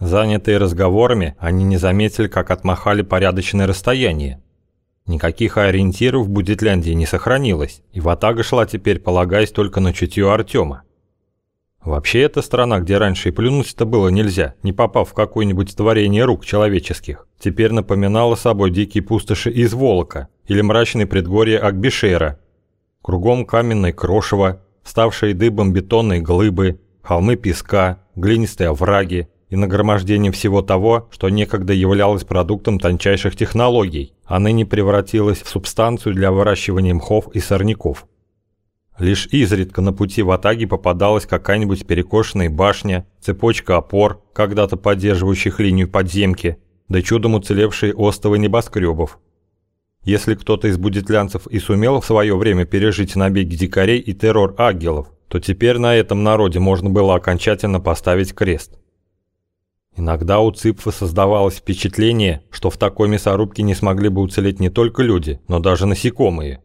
Занятые разговорами, они не заметили, как отмахали порядочное расстояние. Никаких ориентиров в Будетляндии не сохранилось, и Ватага шла теперь, полагаясь только на чутье Артема. Вообще, эта страна, где раньше и плюнуть-то было нельзя, не попав в какое-нибудь творение рук человеческих, теперь напоминала собой дикие пустоши из Волока или мрачные предгорья Акбишера. Кругом каменное крошево, ставшие дыбом бетонные глыбы, холмы песка, глинистые овраги, и нагромождением всего того, что некогда являлось продуктом тончайших технологий, а ныне превратилось в субстанцию для выращивания мхов и сорняков. Лишь изредка на пути в Атаге попадалась какая-нибудь перекошенная башня, цепочка опор, когда-то поддерживающих линию подземки, да чудом уцелевшие остовы небоскребов. Если кто-то из будетлянцев и сумел в свое время пережить набеги дикарей и террор агелов, то теперь на этом народе можно было окончательно поставить крест. Иногда у Цыпфа создавалось впечатление, что в такой мясорубке не смогли бы уцелеть не только люди, но даже насекомые.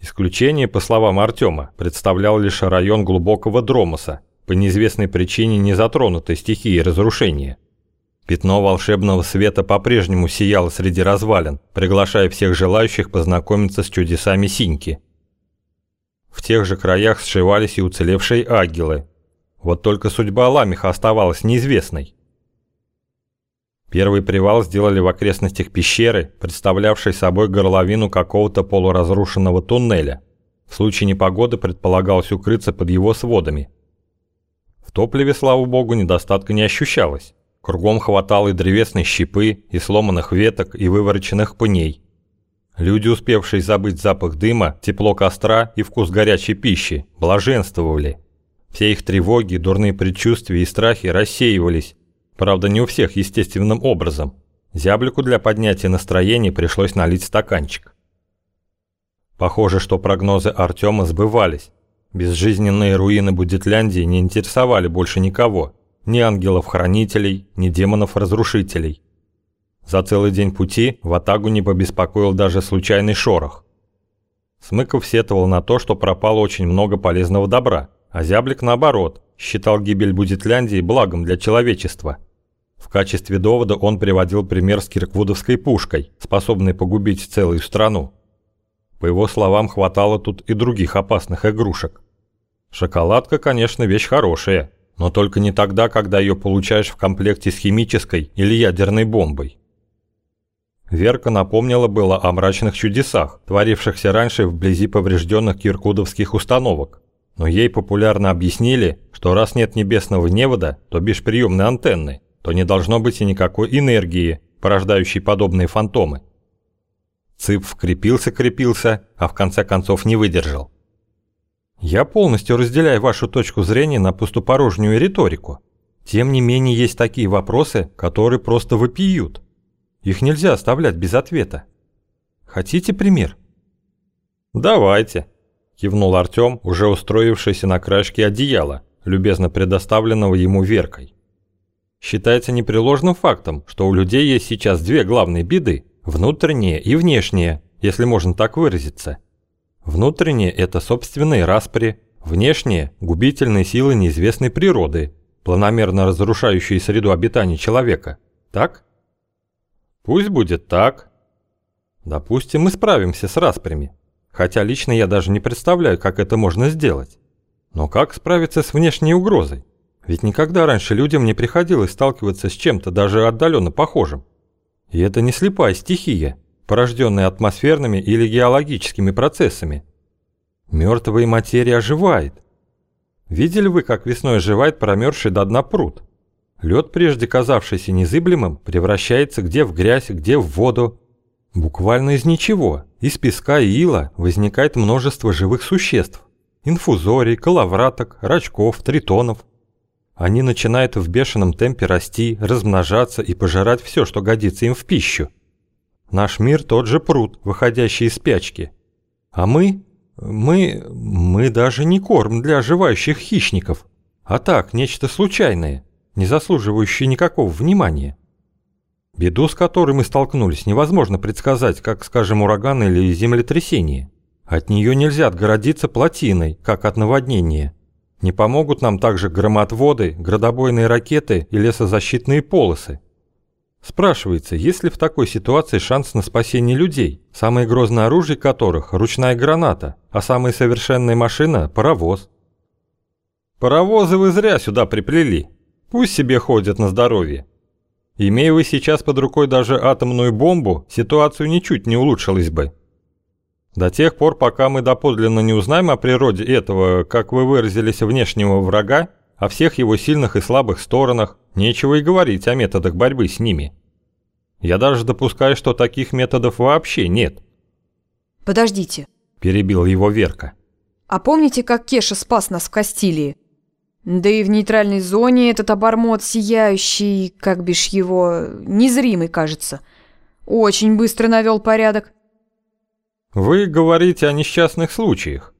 Исключение, по словам Артема, представлял лишь район глубокого Дромоса, по неизвестной причине не затронутой стихией разрушения. Пятно волшебного света по-прежнему сияло среди развалин, приглашая всех желающих познакомиться с чудесами Синьки. В тех же краях сшивались и уцелевшие агилы. Вот только судьба Ламиха оставалась неизвестной. Первый привал сделали в окрестностях пещеры, представлявшей собой горловину какого-то полуразрушенного туннеля. В случае непогоды предполагалось укрыться под его сводами. В топливе, слава богу, недостатка не ощущалось. Кругом хватало и древесной щепы, и сломанных веток, и вывороченных пней. Люди, успевшие забыть запах дыма, тепло костра и вкус горячей пищи, блаженствовали. Все их тревоги, дурные предчувствия и страхи рассеивались, Правда, не у всех естественным образом. Зяблику для поднятия настроения пришлось налить стаканчик. Похоже, что прогнозы Артема сбывались. Безжизненные руины Будетляндии не интересовали больше никого. Ни ангелов-хранителей, ни демонов-разрушителей. За целый день пути в Атагу не побеспокоил даже случайный шорох. Смыков сетовал на то, что пропало очень много полезного добра, а Зяблик, наоборот, считал гибель Будетляндии благом для человечества – в качестве довода он приводил пример с кирквудовской пушкой, способной погубить целую страну. По его словам, хватало тут и других опасных игрушек. Шоколадка, конечно, вещь хорошая, но только не тогда, когда ее получаешь в комплекте с химической или ядерной бомбой. Верка напомнила было о мрачных чудесах, творившихся раньше вблизи поврежденных киркудовских установок. Но ей популярно объяснили, что раз нет небесного невода, то бесприемной антенны, то не должно быть и никакой энергии, порождающей подобные фантомы. Цып крепился-крепился, а в конце концов не выдержал. Я полностью разделяю вашу точку зрения на пустопорожнюю риторику. Тем не менее, есть такие вопросы, которые просто выпьют. Их нельзя оставлять без ответа. Хотите пример? Давайте, кивнул Артём, уже устроившийся на краешке одеяла, любезно предоставленного ему Веркой. Считается непреложным фактом, что у людей есть сейчас две главные беды – внутренние и внешние, если можно так выразиться. Внутренние – это собственные распри, внешние – губительные силы неизвестной природы, планомерно разрушающие среду обитания человека. Так? Пусть будет так. Допустим, мы справимся с распрями. Хотя лично я даже не представляю, как это можно сделать. Но как справиться с внешней угрозой? Ведь никогда раньше людям не приходилось сталкиваться с чем-то даже отдаленно похожим. И это не слепая стихия, порожденная атмосферными или геологическими процессами. Мертвая материя оживает. Видели вы, как весной оживает промерзший до дна пруд? Лед, прежде казавшийся незыблемым, превращается где в грязь, где в воду. Буквально из ничего, из песка и ила возникает множество живых существ. Инфузорий, коловраток, рачков, тритонов – они начинают в бешеном темпе расти, размножаться и пожирать все, что годится им в пищу. Наш мир тот же пруд, выходящий из спячки. А мы... мы... мы даже не корм для оживающих хищников, а так, нечто случайное, не заслуживающее никакого внимания. Беду, с которой мы столкнулись, невозможно предсказать, как, скажем, ураган или землетрясение. От нее нельзя отгородиться плотиной, как от наводнения – Не помогут нам также громотводы, градобойные ракеты и лесозащитные полосы. Спрашивается, есть ли в такой ситуации шанс на спасение людей, самое грозное оружие которых – ручная граната, а самая совершенная машина – паровоз. Паровозы вы зря сюда приплели. Пусть себе ходят на здоровье. Имея вы сейчас под рукой даже атомную бомбу, ситуацию ничуть не улучшилась бы. До тех пор, пока мы доподлинно не узнаем о природе этого, как вы выразились, внешнего врага, о всех его сильных и слабых сторонах, нечего и говорить о методах борьбы с ними. Я даже допускаю, что таких методов вообще нет. Подождите. Перебил его Верка. А помните, как Кеша спас нас в Кастилии? Да и в нейтральной зоне этот обормот сияющий, как бишь его, незримый, кажется, очень быстро навел порядок. Вы говорите о несчастных случаях.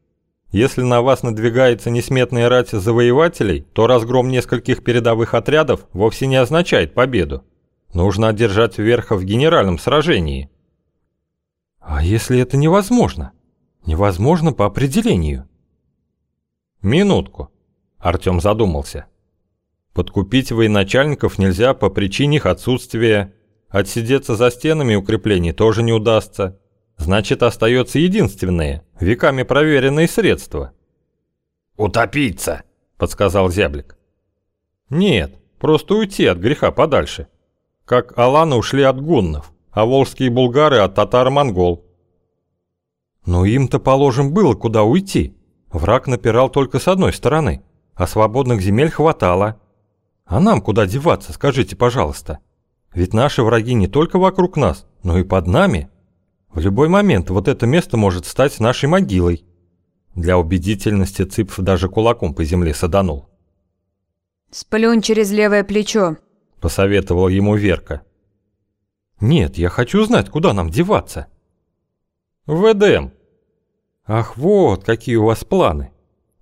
Если на вас надвигается несметная рать завоевателей, то разгром нескольких передовых отрядов вовсе не означает победу. Нужно одержать верха в генеральном сражении. А если это невозможно? Невозможно по определению. Минутку. Артём задумался. Подкупить военачальников нельзя по причине их отсутствия. Отсидеться за стенами укреплений тоже не удастся. Значит, остается единственное, веками проверенное средство. «Утопиться», — подсказал зяблик. «Нет, просто уйти от греха подальше. Как аланы ушли от гуннов, а волжские булгары от татар-монгол». «Но им-то, положим, было куда уйти. Враг напирал только с одной стороны, а свободных земель хватало. А нам куда деваться, скажите, пожалуйста? Ведь наши враги не только вокруг нас, но и под нами». В любой момент вот это место может стать нашей могилой. Для убедительности Цыпф даже кулаком по земле саданул. «Сплюнь через левое плечо», – посоветовал ему Верка. «Нет, я хочу знать, куда нам деваться». «В Эдем». «Ах, вот какие у вас планы.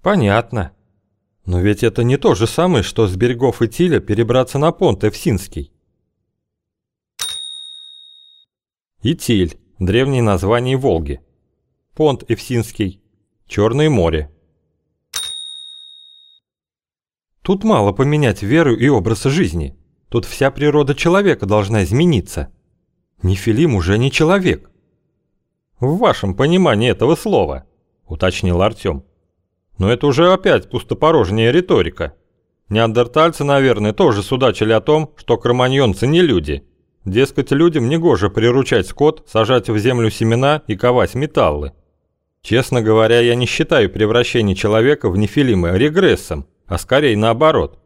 Понятно. Но ведь это не то же самое, что с берегов Итиля перебраться на понт Эвсинский». Итиль Древнее название Волги. Понт Эвсинский. Черное море. Тут мало поменять веру и образ жизни. Тут вся природа человека должна измениться. Нефилим уже не человек. В вашем понимании этого слова, уточнил Артём. Но это уже опять пустопорожняя риторика. Неандертальцы, наверное, тоже судачили о том, что кроманьонцы не люди – Дескать, людям негоже приручать скот, сажать в землю семена и ковать металлы. Честно говоря, я не считаю превращение человека в нефилима регрессом, а скорее наоборот.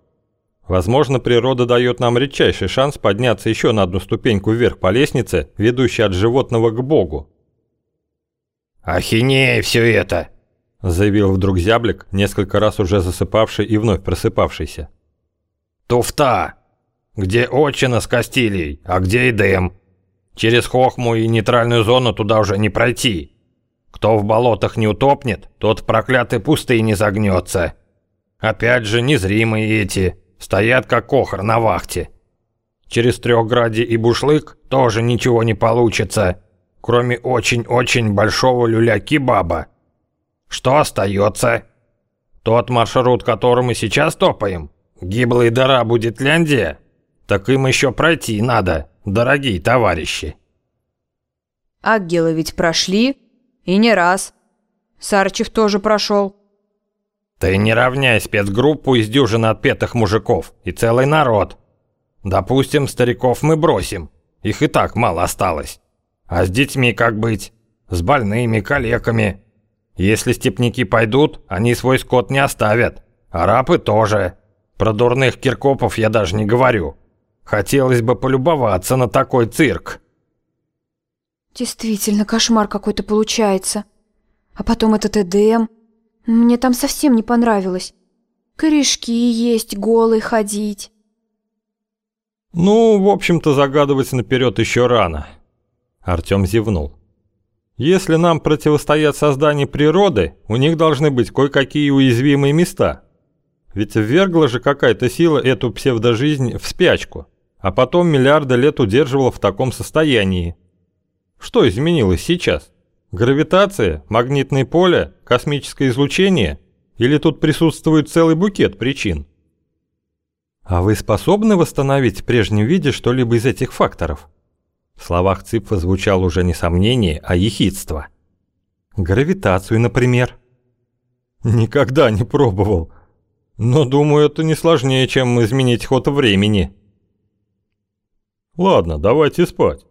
Возможно, природа дает нам редчайший шанс подняться еще на одну ступеньку вверх по лестнице, ведущей от животного к Богу. «Ахинея все это!» – заявил вдруг зяблик, несколько раз уже засыпавший и вновь просыпавшийся. «Туфта! Где Отчина с Кастилией, а где Эдем? Через Хохму и нейтральную зону туда уже не пройти. Кто в болотах не утопнет, тот в проклятой пустыне загнется. Опять же, незримые эти, стоят как кохр на вахте. Через Трехграде и Бушлык тоже ничего не получится, кроме очень-очень большого люля-кебаба. Что остается? Тот маршрут, которым мы сейчас топаем? Гиблая дыра будет Ляндия? Так им еще пройти надо, дорогие товарищи. Аггелы ведь прошли, и не раз. Сарчев тоже прошел. Ты не равняй спецгруппу из дюжины отпетых мужиков и целый народ. Допустим, стариков мы бросим, их и так мало осталось. А с детьми как быть? С больными, калеками? Если степняки пойдут, они свой скот не оставят. Арапы тоже. Про дурных киркопов я даже не говорю. Хотелось бы полюбоваться на такой цирк. Действительно, кошмар какой-то получается. А потом этот Эдем. Мне там совсем не понравилось. Корешки есть, голый ходить. Ну, в общем-то, загадывать наперед еще рано. Артем зевнул. Если нам противостоят созданию природы, у них должны быть кое-какие уязвимые места. Ведь ввергла же какая-то сила эту псевдожизнь в спячку а потом миллиарды лет удерживала в таком состоянии. Что изменилось сейчас? Гравитация, магнитное поле, космическое излучение Или тут присутствует целый букет причин? А вы способны восстановить в прежнем виде что-либо из этих факторов? В словах Цыпфа звучало уже не сомнение, а ехидство. Гравитацию, например. Никогда не пробовал. Но думаю, это не сложнее, чем изменить ход времени. Ладно, давайте спать,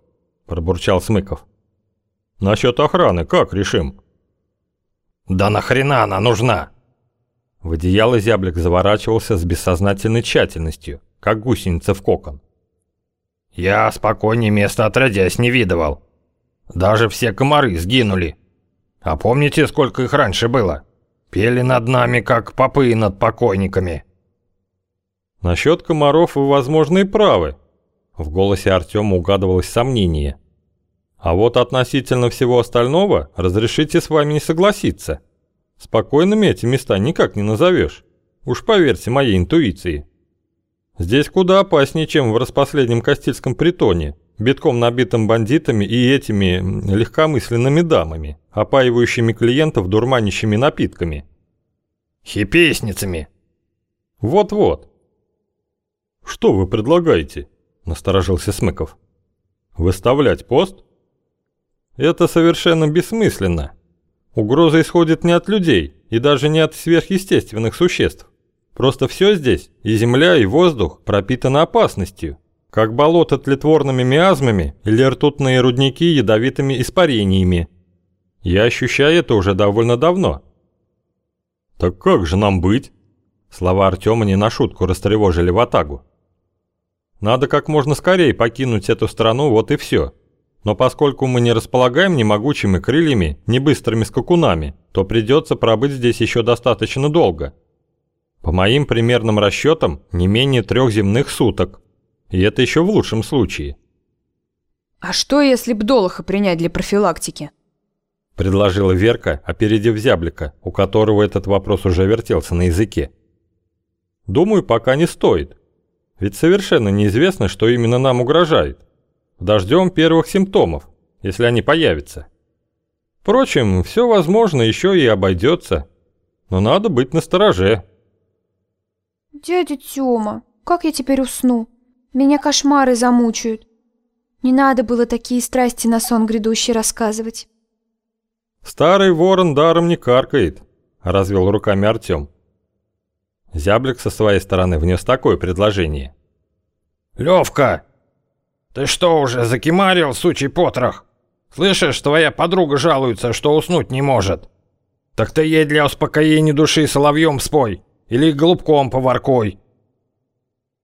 пробурчал Смыков. Насчет охраны как решим? Да нахрена она нужна? В одеяло зяблик заворачивался с бессознательной тщательностью, как гусеница в кокон. Я спокойнее места отродясь не видывал. Даже все комары сгинули. А помните, сколько их раньше было? Пели над нами, как попы над покойниками. Насчет комаров вы, возможно, и правы. В голосе Артема угадывалось сомнение. А вот относительно всего остального разрешите с вами не согласиться. Спокойными эти места никак не назовешь. Уж поверьте моей интуиции. Здесь куда опаснее, чем в распоследнем Кастильском притоне, битком набитым бандитами и этими легкомысленными дамами, опаивающими клиентов дурманящими напитками. Хипесницами. Вот-вот. Что вы предлагаете? Насторожился Смыков. Выставлять пост? Это совершенно бессмысленно. Угроза исходит не от людей и даже не от сверхъестественных существ. Просто все здесь, и земля, и воздух, пропитаны опасностью, как болото тлетворными миазмами или ртутные рудники ядовитыми испарениями. Я ощущаю это уже довольно давно. «Так как же нам быть?» Слова Артема не на шутку растревожили Ватагу. «Надо как можно скорее покинуть эту страну, вот и все. Но поскольку мы не располагаем ни могучими крыльями, ни быстрыми скакунами, то придется пробыть здесь еще достаточно долго. По моим примерным расчетам, не менее трех земных суток. И это еще в лучшем случае. «А что, если бдолоха принять для профилактики?» Предложила Верка, опередив зяблика, у которого этот вопрос уже вертелся на языке. «Думаю, пока не стоит. Ведь совершенно неизвестно, что именно нам угрожает. Дождем первых симптомов, если они появятся. Впрочем, все возможно еще и обойдется. Но надо быть настороже». «Дядя Тёма, как я теперь усну? Меня кошмары замучают. Не надо было такие страсти на сон грядущий рассказывать». «Старый ворон даром не каркает», — развел руками Артём. Зяблик со своей стороны внес такое предложение. «Левка, ты что уже закимарил, сучий потрох? Слышишь, твоя подруга жалуется, что уснуть не может. Так ты ей для успокоения души соловьем спой или голубком поваркой.